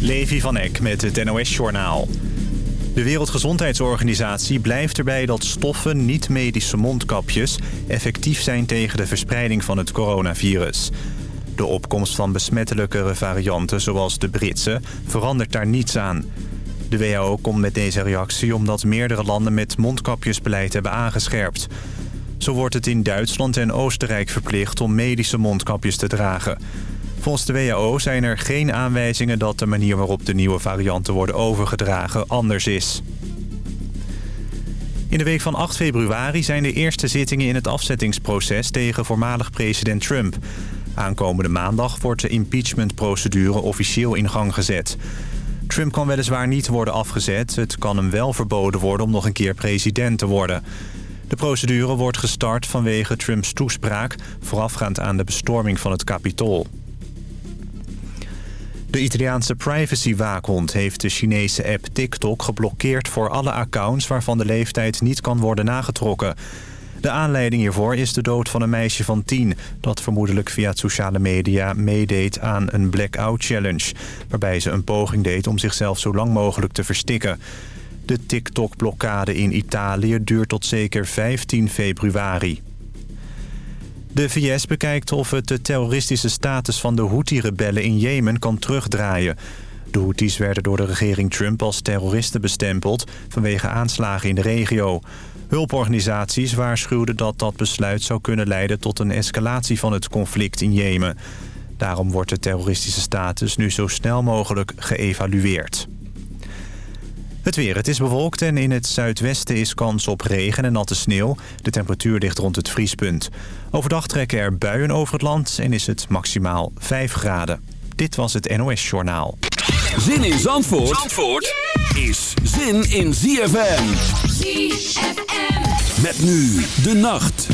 Levi van Eck met het NOS-journaal. De Wereldgezondheidsorganisatie blijft erbij dat stoffen niet-medische mondkapjes... effectief zijn tegen de verspreiding van het coronavirus. De opkomst van besmettelijkere varianten zoals de Britse verandert daar niets aan. De WHO komt met deze reactie omdat meerdere landen met mondkapjesbeleid hebben aangescherpt. Zo wordt het in Duitsland en Oostenrijk verplicht om medische mondkapjes te dragen... Volgens de WHO zijn er geen aanwijzingen dat de manier waarop de nieuwe varianten worden overgedragen anders is. In de week van 8 februari zijn de eerste zittingen in het afzettingsproces tegen voormalig president Trump. Aankomende maandag wordt de impeachmentprocedure officieel in gang gezet. Trump kan weliswaar niet worden afgezet. Het kan hem wel verboden worden om nog een keer president te worden. De procedure wordt gestart vanwege Trumps toespraak... voorafgaand aan de bestorming van het Capitool. De Italiaanse privacywaakhond heeft de Chinese app TikTok geblokkeerd voor alle accounts waarvan de leeftijd niet kan worden nagetrokken. De aanleiding hiervoor is de dood van een meisje van tien... dat vermoedelijk via sociale media meedeed aan een blackout challenge... waarbij ze een poging deed om zichzelf zo lang mogelijk te verstikken. De TikTok-blokkade in Italië duurt tot zeker 15 februari. De VS bekijkt of het de terroristische status van de Houthi-rebellen in Jemen kan terugdraaien. De Houthis werden door de regering Trump als terroristen bestempeld... vanwege aanslagen in de regio. Hulporganisaties waarschuwden dat dat besluit zou kunnen leiden... tot een escalatie van het conflict in Jemen. Daarom wordt de terroristische status nu zo snel mogelijk geëvalueerd. Het weer. Het is bewolkt en in het zuidwesten is kans op regen en natte sneeuw. De temperatuur ligt rond het vriespunt. Overdag trekken er buien over het land en is het maximaal 5 graden. Dit was het NOS Journaal. Zin in Zandvoort, Zandvoort is zin in ZFM. ZFM. Met nu de nacht.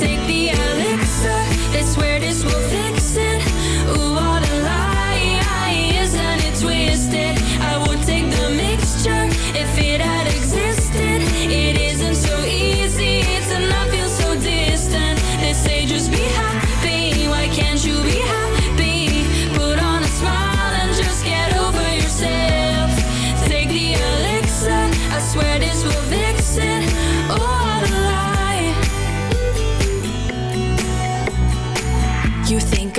Take the elixir, they swear this will fix it. Ooh, what a lie, isn't it twisted?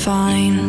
fine.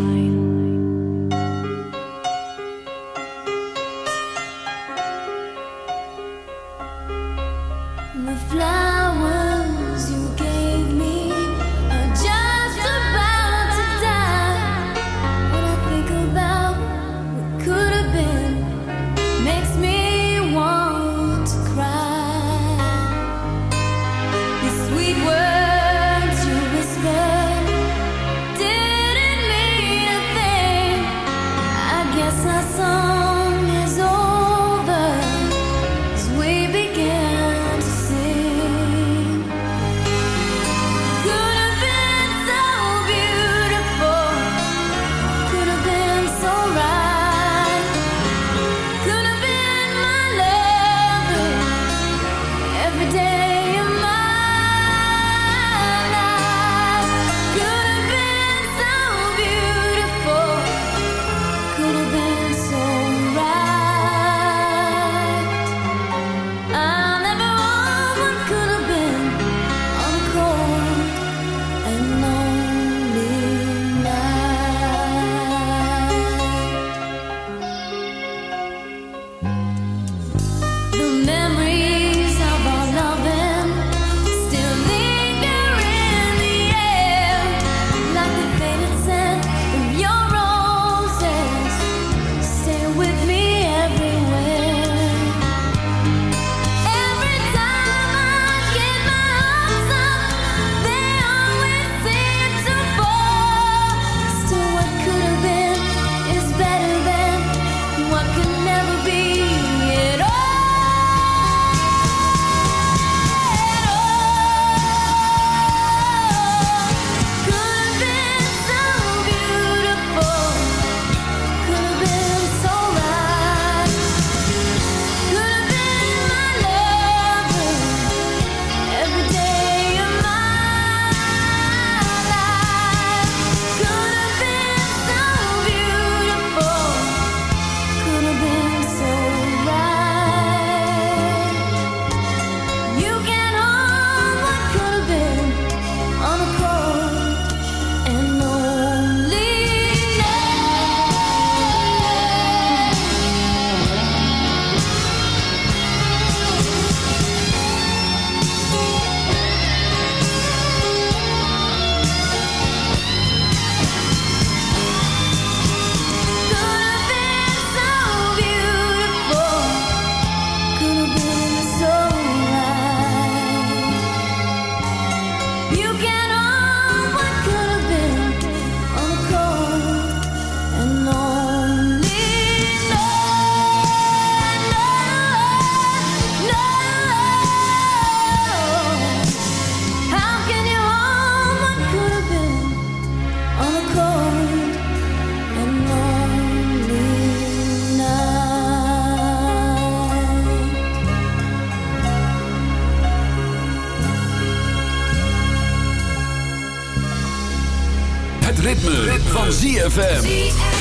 van ZFM.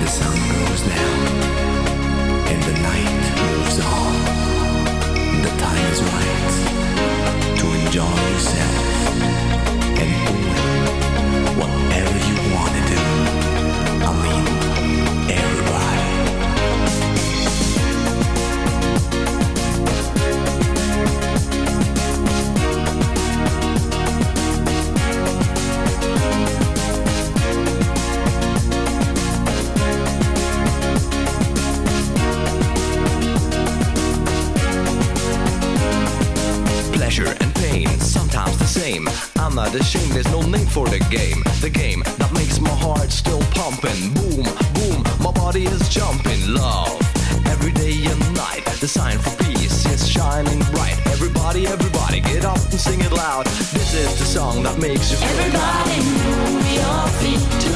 The sun goes down and the night moves on, the time is right to enjoy yourself and doing whatever game. The game that makes my heart still pumping. Boom, boom, my body is jumping. Love, every day and night. The sign for peace is shining bright. Everybody, everybody, get up and sing it loud. This is the song that makes you Everybody move your feet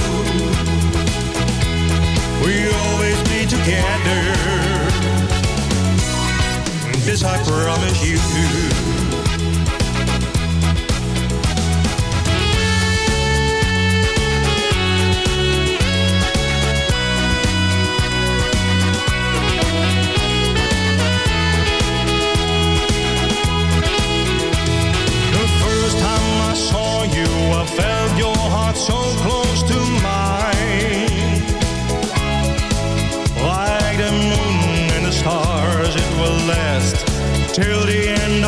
we always be together. This I promise you.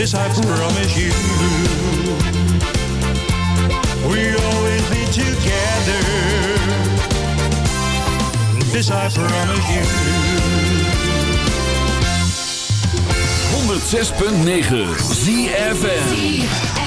This I promise you. We always be together. This I promise you. 106.9 ZFN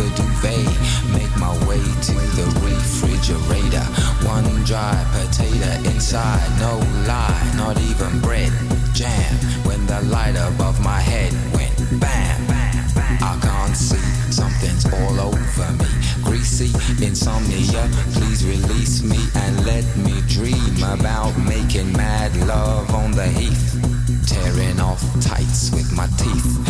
The duvet. Make my way to the refrigerator. One dry potato inside, no lie, not even bread. Jam when the light above my head went bam. I can't see, something's all over me. Greasy insomnia, please release me and let me dream about making mad love on the heath. Tearing off tights with my teeth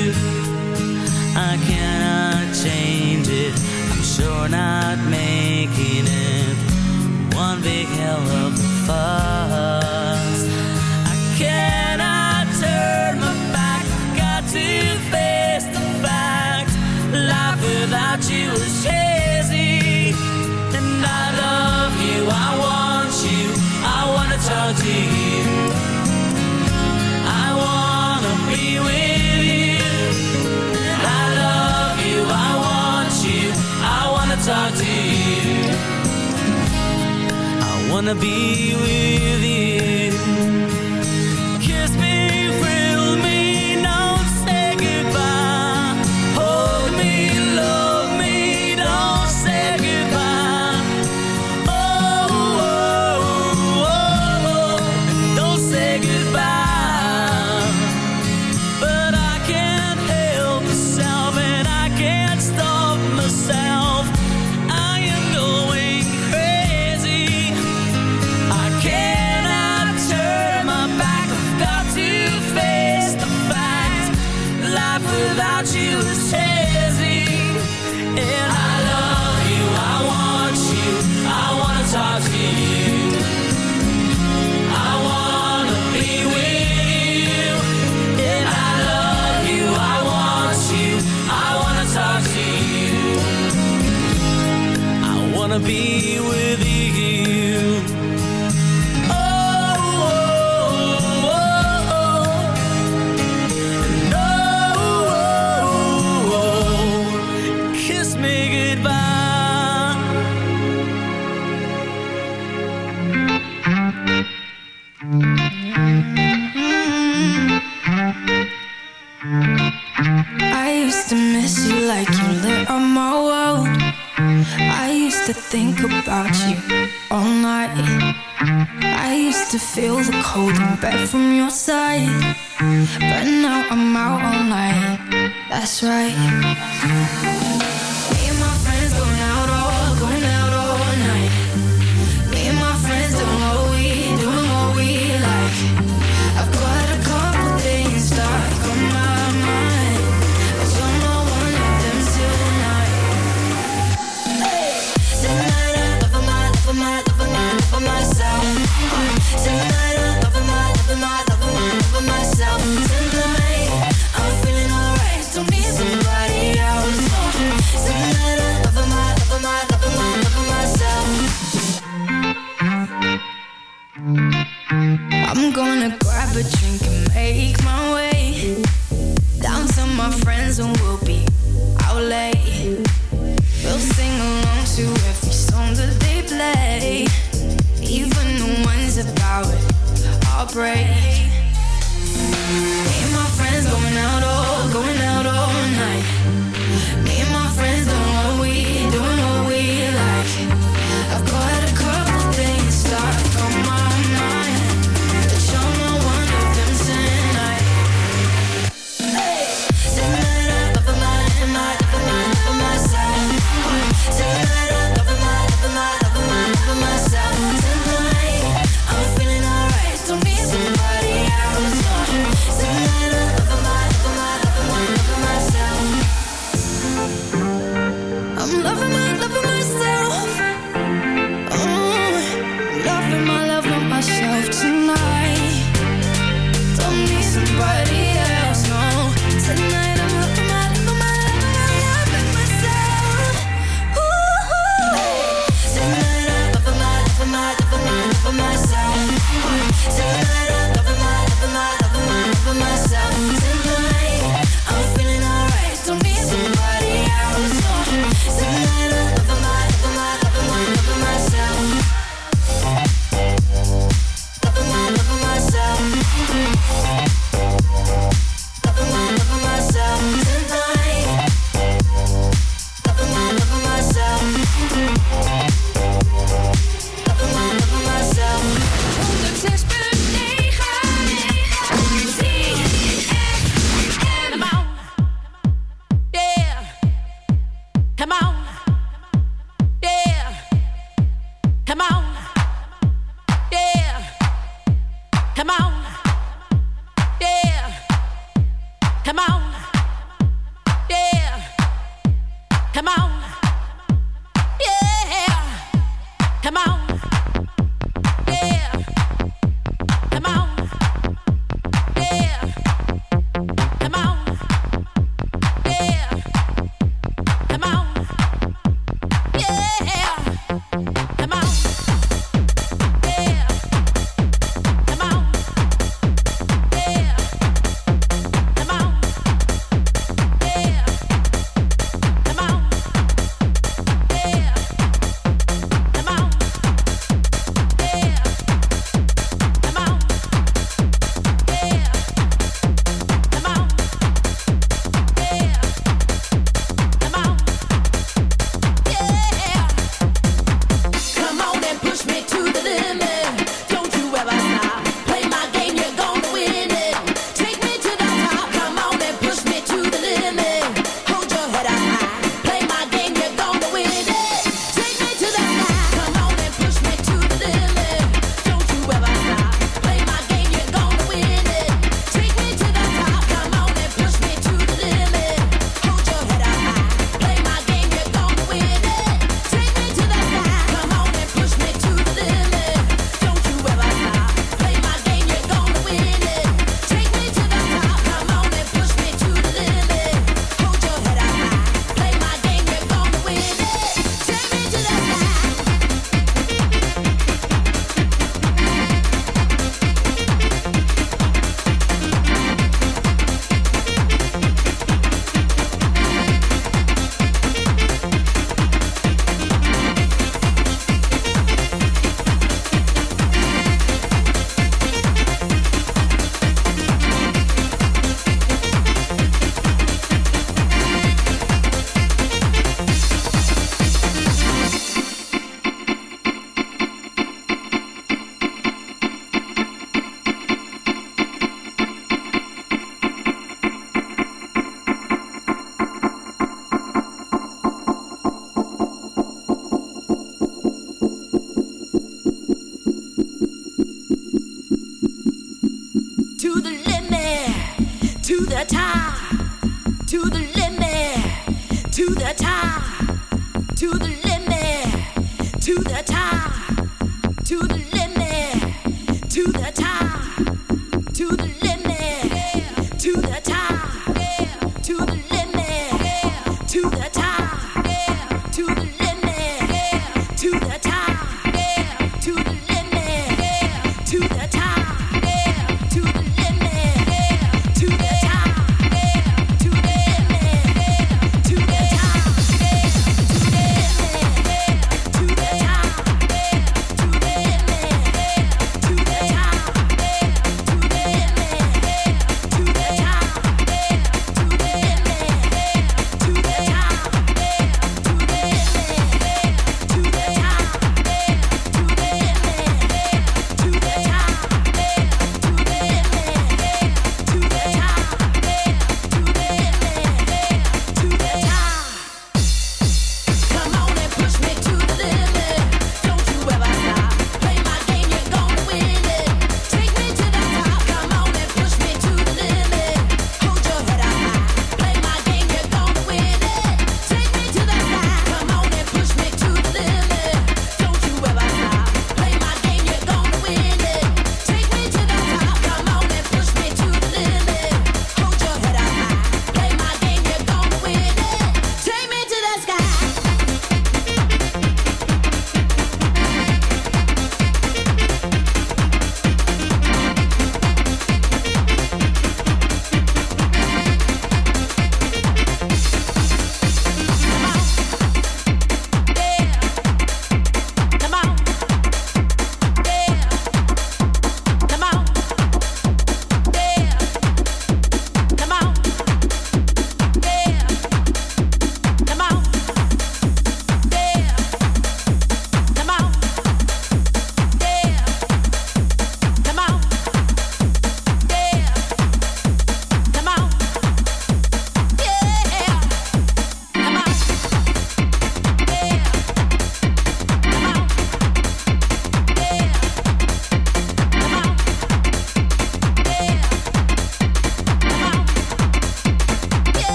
you're not making it one big hell of a fuss. wanna be with you.